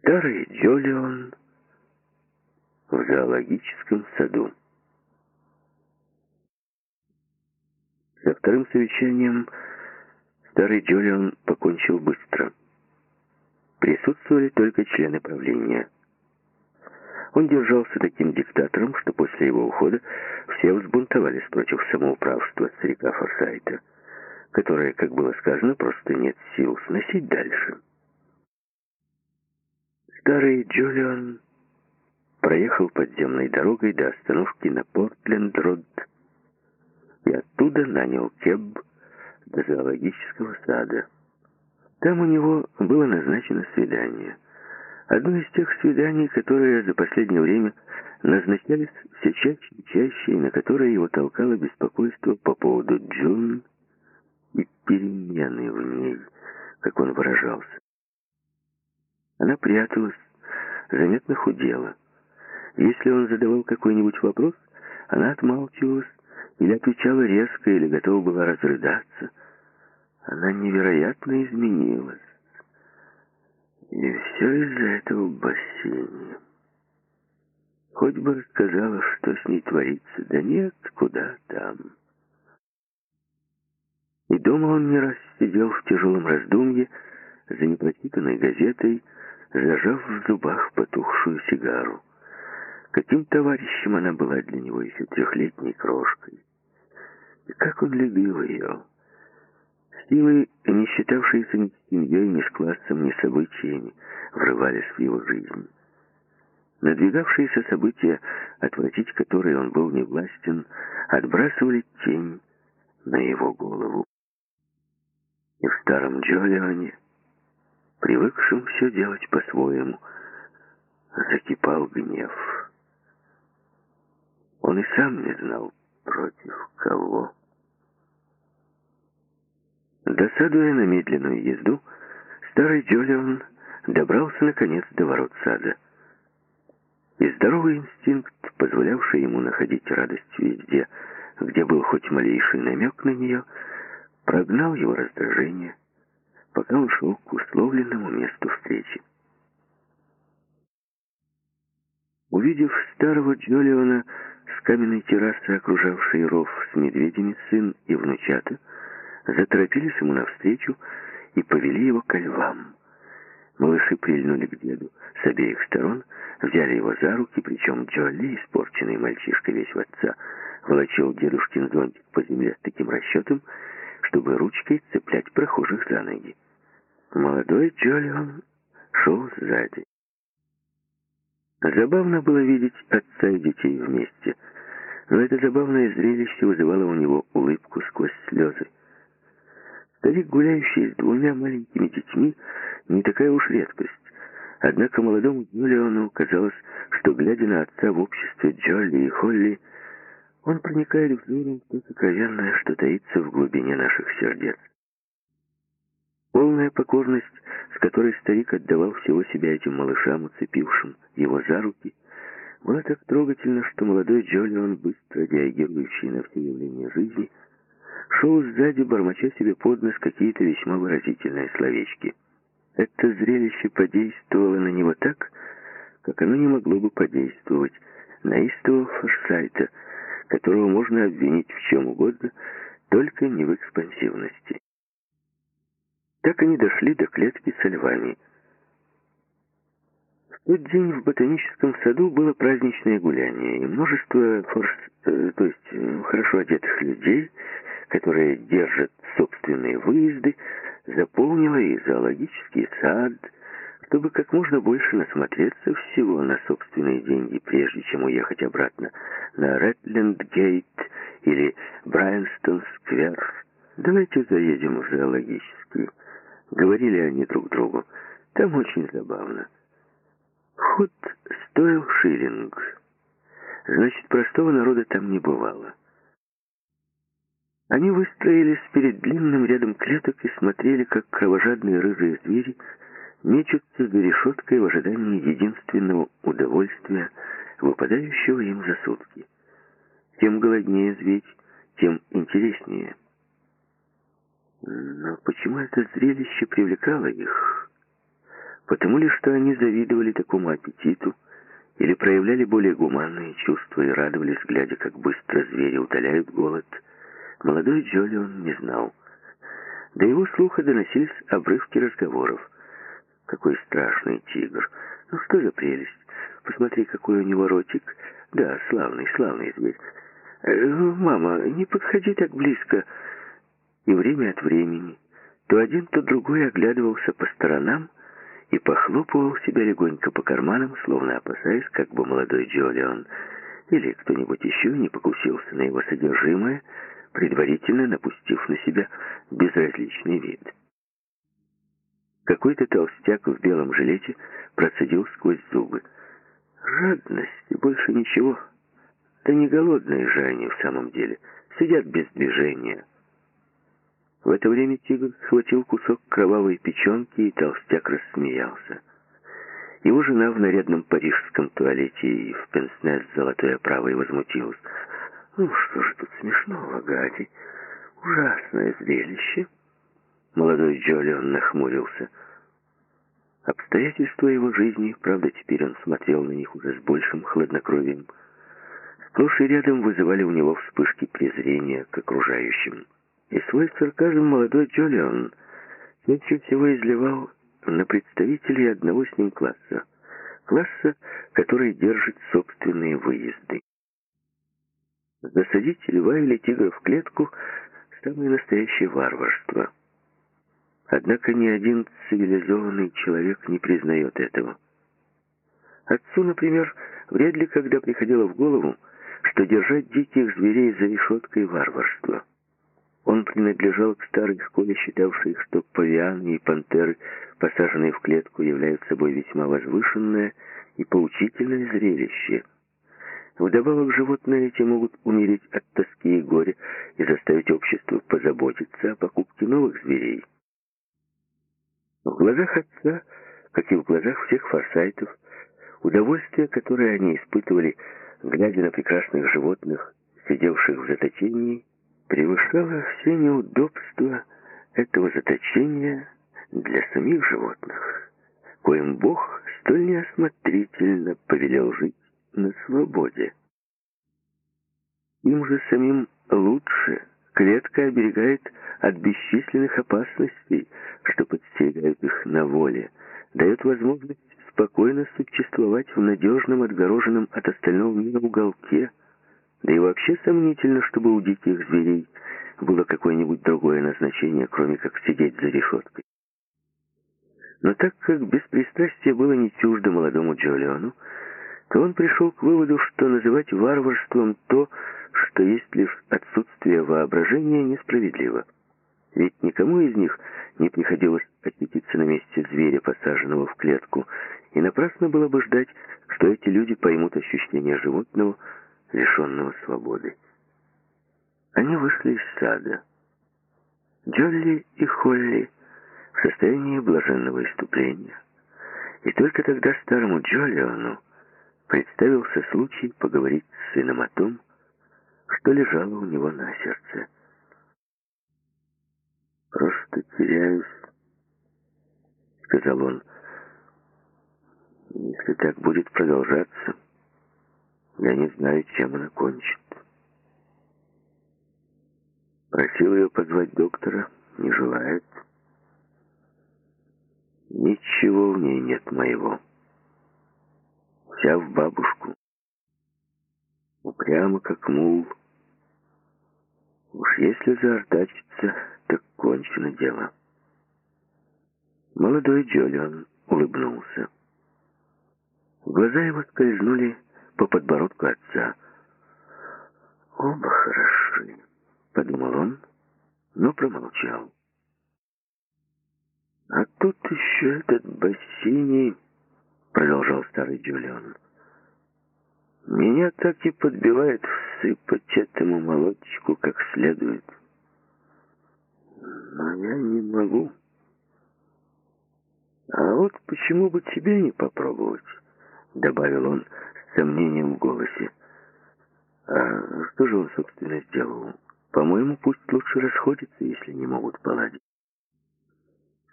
Старый Джолион в зоологическом саду. За вторым совещанием старый Джолион покончил быстро. Присутствовали только члены правления. Он держался таким диктатором, что после его ухода все взбунтовались против самоуправства старика Форсайта, которое, как было сказано, просто нет сил сносить дальше. Старый Джулиан проехал подземной дорогой до остановки на Портленд-Род и оттуда нанял кеб до зоологического сада. Там у него было назначено свидание. Одно из тех свиданий, которые за последнее время назначались все чаще и чаще, и на которые его толкало беспокойство по поводу Джун и перемены в ней, как он выражался. Она пряталась, заметно худела. Если он задавал какой-нибудь вопрос, она отмалчивалась или отвечала резко, или готова была разрыдаться. Она невероятно изменилась. И все из-за этого бассейна. Хоть бы рассказала, что с ней творится. Да нет, куда там. И дома он не раз сидел в тяжелом раздумье за непрочитанной газетой, зажав в зубах потухшую сигару. Каким товарищем она была для него еще трехлетней крошкой. И как он любил ее. Силы, не считавшиеся ни с семьей, ни с классом, ни событиями, врывались в его жизнь. Надвигавшиеся события, отвратить которые он был невластен, отбрасывали тень на его голову. И в старом Джолионе привыкшим все делать по-своему, закипал гнев. Он и сам не знал, против кого. Досадуя на медленную езду, старый Джолион добрался, наконец, до ворот сада. И здоровый инстинкт, позволявший ему находить радость везде, где был хоть малейший намек на нее, прогнал его раздражение, пока он шел к условленному месту встречи. Увидев старого Джолиона с каменной террасы, окружавшей ров с медведями, сын и внучата, заторопились ему навстречу и повели его ко львам. Малыши прильнули к деду с обеих сторон, взяли его за руки, причем Джоли, испорченный мальчишка весь в отца, волочил дедушкин зонтик по земле с таким расчетом, чтобы ручкой цеплять прохожих за ноги. Молодой Джолион шел сзади. Забавно было видеть отца и детей вместе, но это забавное зрелище вызывало у него улыбку сквозь слезы. Старик, гуляющий с двумя маленькими детьми, не такая уж редкость. Однако молодому Джолиону казалось, что, глядя на отца в обществе Джолли и Холли, он проникает в то сокровенное, что таится в глубине наших сердец. Полная покорность, с которой старик отдавал всего себя этим малышам, уцепившим его за руки, была так трогательна, что молодой Джолион, быстро реагирующий на все явления жизни, шел сзади, бормоча себе под нос какие-то весьма выразительные словечки. Это зрелище подействовало на него так, как оно не могло бы подействовать на истого Форсайта, которого можно обвинить в чем угодно, только не в экспансивности. Так они дошли до клетки со львами. В тот день в ботаническом саду было праздничное гуляние, и множество форс, э, то есть э, хорошо одетых людей, которые держат собственные выезды, заполнило и зоологический сад, чтобы как можно больше насмотреться всего на собственные деньги, прежде чем уехать обратно на Редленд-Гейт или Брайанстон-сквер. Давайте заедем в зоологический. Говорили они друг другу. Там очень забавно. Вход стоил шиллинг. Значит, простого народа там не бывало. Они выстроились перед длинным рядом клеток и смотрели, как кровожадные рыжие звери мечутся за решеткой в ожидании единственного удовольствия, выпадающего им за сутки. Тем голоднее зверь, тем интереснее. Но почему это зрелище привлекало их? Потому ли, что они завидовали такому аппетиту, или проявляли более гуманные чувства и радовались, глядя, как быстро звери утоляют голод, молодой Джолион не знал. До его слуха доносились обрывки разговоров. Какой страшный тигр! Ну что за прелесть! Посмотри, какой у него ротик. Да, славный, славный зверь. Э, «Мама, не подходи так близко». И время от времени то один, то другой оглядывался по сторонам и похлопывал себя легонько по карманам, словно опасаясь, как бы молодой Джолион или кто-нибудь еще не покусился на его содержимое, предварительно напустив на себя безразличный вид. Какой-то толстяк в белом жилете процедил сквозь зубы. «Жадность и больше ничего». Да не голодные же они в самом деле. Сидят без движения. В это время тигр схватил кусок кровавой печенки, и толстяк рассмеялся. Его жена в нарядном парижском туалете и в пенсне с золотой оправой возмутилась. «Ну что же тут смешного, Агади? Ужасное зрелище!» Молодой Джолион нахмурился. Обстоятельства его жизни, правда, теперь он смотрел на них уже с большим хладнокровием, Сплошь и рядом вызывали у него вспышки презрения к окружающим. И свой сарказм молодой Джолион чаще всего изливал на представителей одного с ним класса. Класса, который держит собственные выезды. Засадить льва или тигра в клетку – самое настоящее варварство. Однако ни один цивилизованный человек не признает этого. Отцу, например, вряд ли когда приходило в голову, что держать диких зверей за решеткой варварство. Он принадлежал к старой школе, считавшей, что павианы и пантеры, посаженные в клетку, являются собой весьма возвышенное и поучительное зрелище. Вдобавок, животные эти могут умереть от тоски и горя и заставить общество позаботиться о покупке новых зверей. В глазах отца, как и в глазах всех форсайтов, удовольствие, которое они испытывали глядя на прекрасных животных, сидевших в заточении, превышало все неудобства этого заточения для самих животных, коим Бог столь неосмотрительно повелел жить на свободе. Им же самим лучше клетка оберегает от бесчисленных опасностей, что подстерегают их на воле, дает возможность спокойно существовать в надежном, отгороженном от остального мира уголке. Да и вообще сомнительно, чтобы у диких зверей было какое-нибудь другое назначение, кроме как сидеть за решеткой. Но так как беспристрастие было не чуждо молодому Джолиону, то он пришел к выводу, что называть варварством то, что есть лишь отсутствие воображения, несправедливо. Ведь никому из них не приходилось очутиться на месте зверя, посаженного в клетку, и напрасно было бы ждать, что эти люди поймут ощущение животного, лишенного свободы. Они вышли из сада. Джолли и Холли в состоянии блаженного иступления. И только тогда старому Джолиону представился случай поговорить с сыном о том, что лежало у него на сердце. «Просто теряюсь», — сказал он, — если так будет продолжаться, я не знаю, чем она кончит. Просил ее позвать доктора, не желает. Ничего в ней нет моего. Вся в бабушку. Упрямо, как мул. Уж если заортачиться, так кончено дело. Молодой Джолион улыбнулся. Глаза его скользнули по подбородку отца. «Оба хороши», — подумал он, но промолчал. «А тут еще этот бассейн», — продолжал старый Джулиан. «Меня так и подбивает всыпать этому молодчику как следует. Но я не могу. А вот почему бы тебе не попробовать?» — добавил он с сомнением в голосе. «А что же он, собственно, сделал? По-моему, пусть лучше расходятся, если не могут поладить».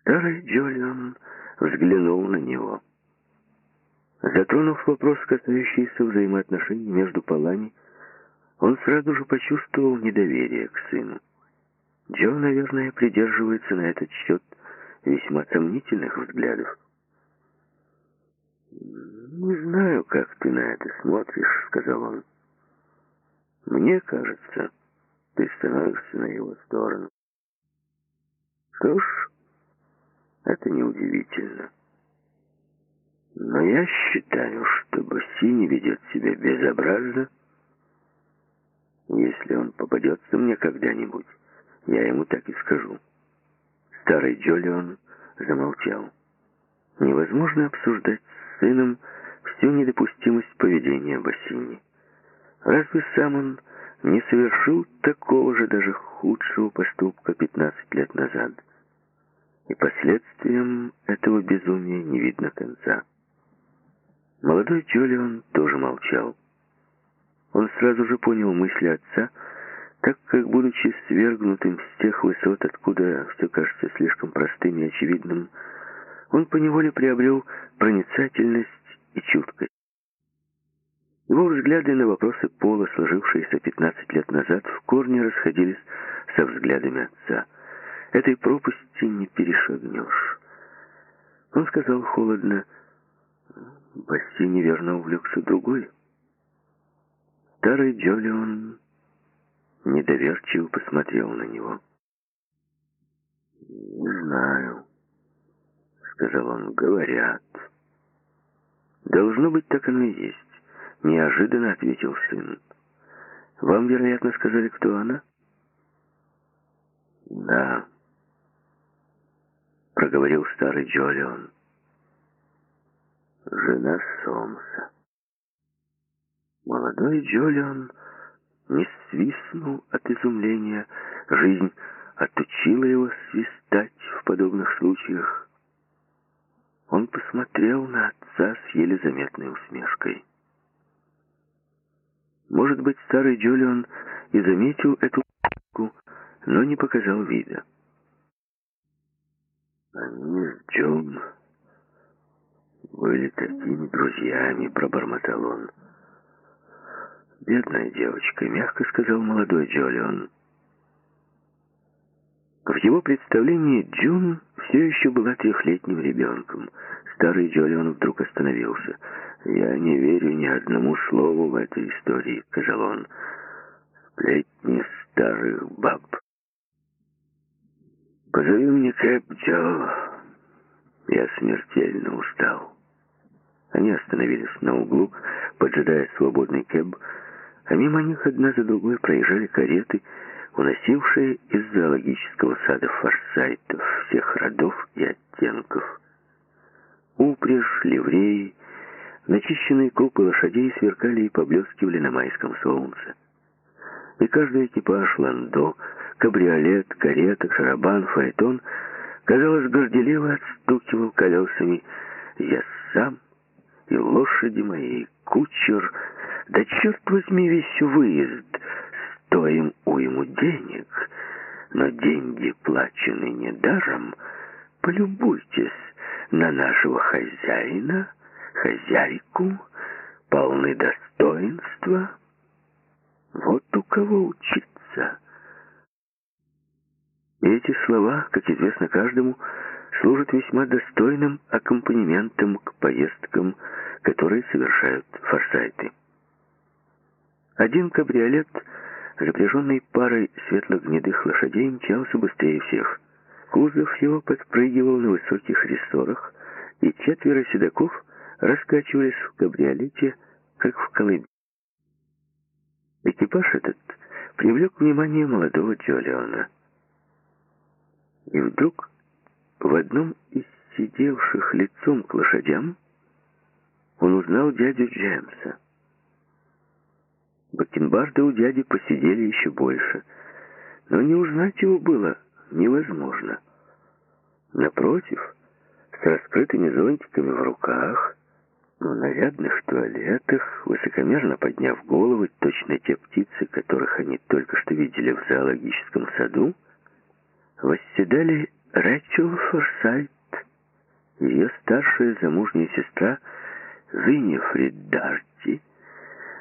Старый Джолион взглянул на него. Затронув вопрос, касающийся взаимоотношений между полами, он сразу же почувствовал недоверие к сыну. Джо, наверное, придерживается на этот счет весьма сомнительных взглядов. «Не знаю, как ты на это смотришь», — сказал он. «Мне кажется, ты становишься на его сторону». Что ж, это неудивительно. Но я считаю, что Бассини ведет себя безобразно. Если он попадется мне когда-нибудь, я ему так и скажу. Старый Джолион замолчал. Невозможно обсуждать с сыном всю недопустимость поведения Бассини. Разве сам он не совершил такого же даже худшего поступка 15 лет назад? И последствиям этого безумия не видно конца. Молодой Джолион тоже молчал. Он сразу же понял мысли отца, так как, будучи свергнутым с тех высот, откуда все кажется слишком простым и очевидным, он поневоле приобрел проницательность и чуткость. Его взгляды на вопросы пола, сложившиеся 15 лет назад, в корне расходились со взглядами отца. Этой пропасти не перешагнешь. Он сказал холодно, Басси неверно увлекся другой. Старый Джолион недоверчиво посмотрел на него. «Не знаю», — сказал он, — «говорят». «Должно быть, так оно и есть», — неожиданно ответил сын. «Вам, вероятно, сказали, кто она?» «Да», — проговорил старый Джолион жена Сомса. Молодой Джолион не свистнул от изумления. Жизнь отучила его свистать в подобных случаях. Он посмотрел на отца с еле заметной усмешкой. Может быть, старый Джолион и заметил эту усмешку, но не показал вида. Они с Джом были такими друзьями», — пробормотал он. «Бедная девочка», — мягко сказал молодой Джолион. В его представлении Джун все еще была трехлетним ребенком. Старый Джолион вдруг остановился. «Я не верю ни одному слову в этой истории», — сказал он. «Сплетни старых баб». «Позови мне Кэп, Джо. Я смертельно устал». Они остановились на углу, поджидая свободный кэб, а мимо них одна за другой проезжали кареты, уносившие из зоологического сада форсайтов всех родов и оттенков. Упряжь, ливреи, начищенные крупы лошадей сверкали и поблескивали на майском солнце. И каждый экипаж, ландо, кабриолет, карета, шарабан, фаэтон, казалось, горделиво отстукивал колесами «Я сам и лошади мои, кучер, да черт возьми весь выезд, стоим уйму денег, но деньги плачены недаром, полюбуйтесь на нашего хозяина, хозяйку, полны достоинства. Вот у кого учиться. И эти слова, как известно каждому, служат весьма достойным аккомпанементом к поездкам, которые совершают форсайты. Один кабриолет, запряженный парой светло-гнедых лошадей, мчался быстрее всех. Кузов его подпрыгивал на высоких рессорах, и четверо седаков раскачивались в кабриолете, как в колыбе. Экипаж этот привлек внимание молодого Джолиона. И вдруг в одном из сидевших лицом к лошадям он узнал дядю Джеймса. Бакенбарды у дяди посидели еще больше, но не узнать его было невозможно. Напротив, с раскрытыми зонтиками в руках, в нарядных туалетах, высокомерно подняв головы, точно те птицы, которых они только что видели в зоологическом саду, восседали Рэчел Форсайт ее старшая замужняя сестра Виннифрид Дарти,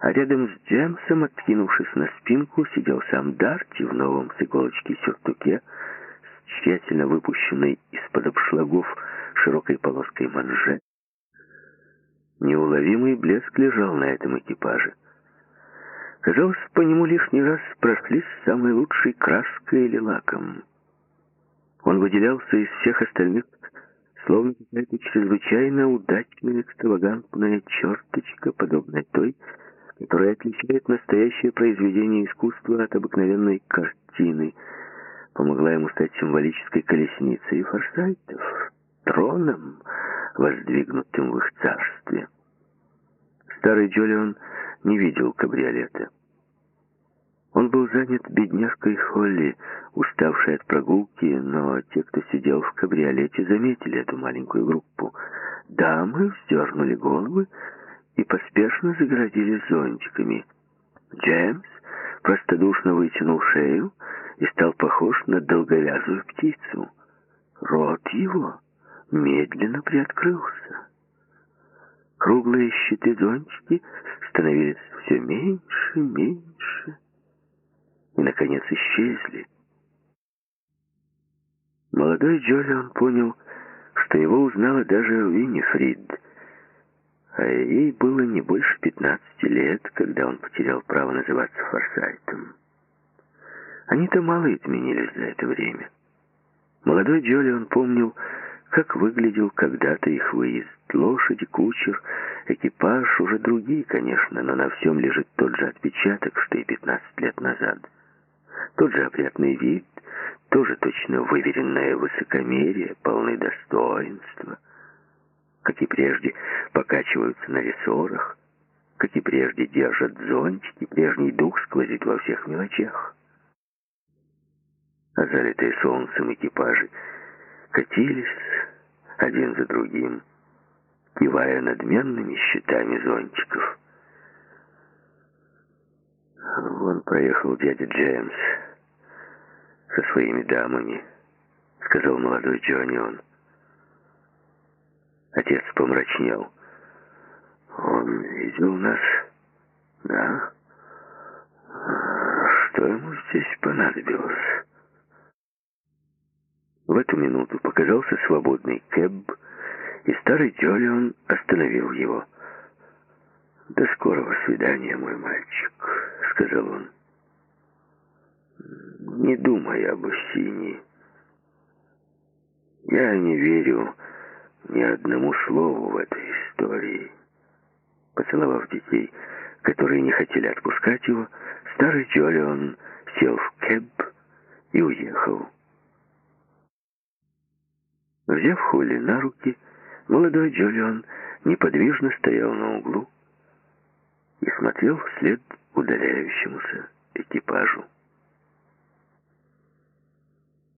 а рядом с Джемсом, откинувшись на спинку, сидел сам Дарти в новом с иголочки сюртуке, с тщательно выпущенной из-под обшлагов широкой полоской манжет. Неуловимый блеск лежал на этом экипаже. Казалось, по нему лишний раз прошлись самой лучшей краской или лаком. Он выделялся из всех остальных, словно какая-то чрезвычайно удачная экстравагантная черточка, подобная той, которая отличает настоящее произведение искусства от обыкновенной картины, помогла ему стать символической колесницей форсайтов, троном, воздвигнутым в их царстве. Старый Джолион не видел кабриолета. Он был занят бедняжкой Холли, уставшей от прогулки, но те, кто сидел в кабриолете, заметили эту маленькую группу. Дамы вздернули головы и поспешно загородили зонтиками. Джеймс простодушно вытянул шею и стал похож на долговязую птицу. Рот его медленно приоткрылся. Круглые щиты-зонтики становились все меньше, меньше и, наконец, исчезли. Молодой Джолион понял, что его узнала даже Виннифрид, а ей было не больше 15 лет, когда он потерял право называться Форсайтом. Они-то мало изменились за это время. Молодой Джолион помнил, как выглядел когда-то их выезд. Лошади, кучер, экипаж уже другие, конечно, но на всем лежит тот же отпечаток, что и 15 лет назад. Тот же опрятный вид, тоже точно выверенное высокомерие, полное достоинства. Как и прежде, покачиваются на рессорах, как и прежде держат зонтики, прежний дух сквозит во всех мелочах. А залитые солнцем экипажи катились один за другим, кивая надменными щитами зонтиков. «Вон проехал дядя Джеймс со своими дамами», — сказал молодой Джонион. Отец помрачнел. «Он видел нас, да? Что ему здесь понадобилось?» В эту минуту показался свободный кэб, и старый Джолион остановил его. «До скорого свидания, мой мальчик», — сказал он. «Не думай об Уссине. Я не верю ни одному слову в этой истории». Поцеловав детей, которые не хотели отпускать его, старый Джолион сел в кэб и уехал. Взяв Холли на руки, молодой Джолион неподвижно стоял на углу и смотрел вслед удаляющемуся экипажу.